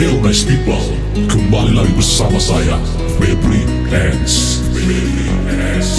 nice people Kembali lagi bersama saya Febri Hands Febri Hands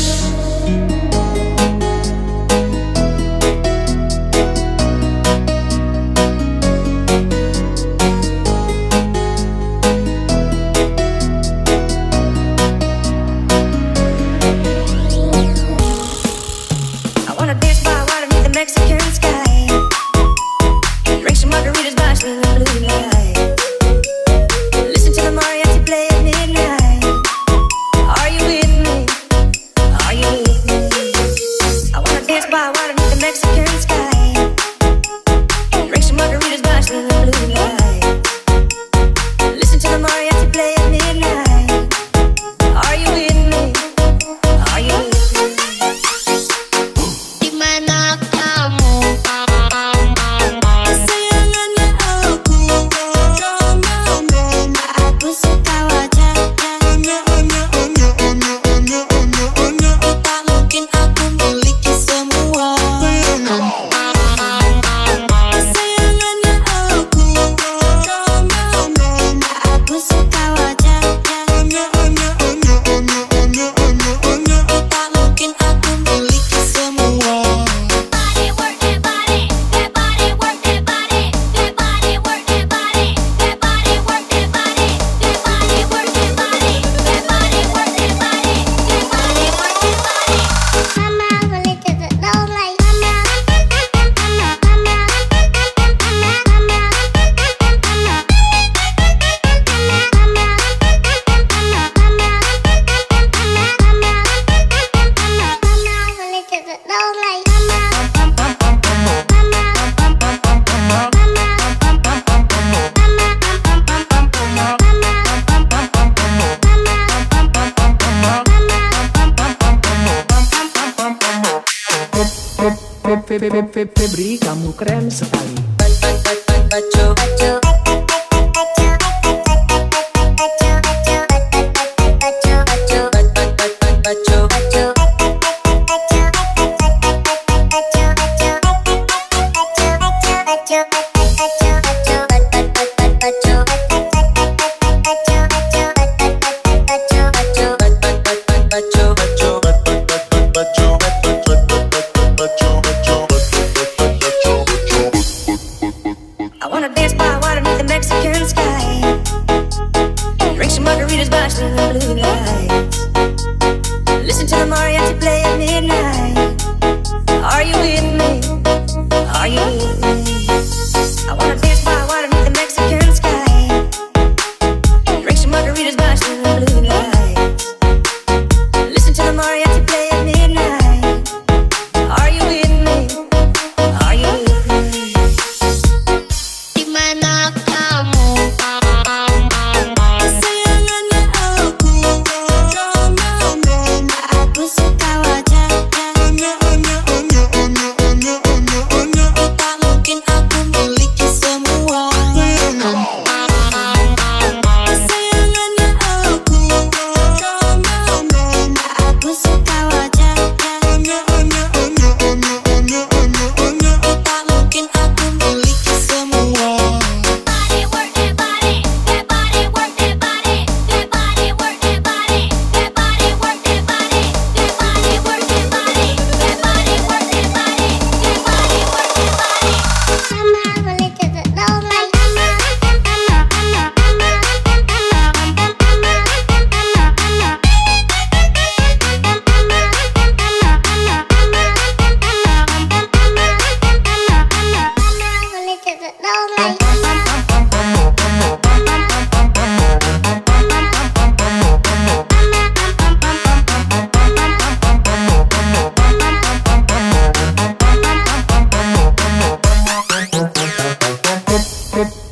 Febri kamu keren sekali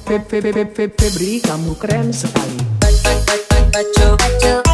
Febri kamu keren sekali. Baco, baco, baco.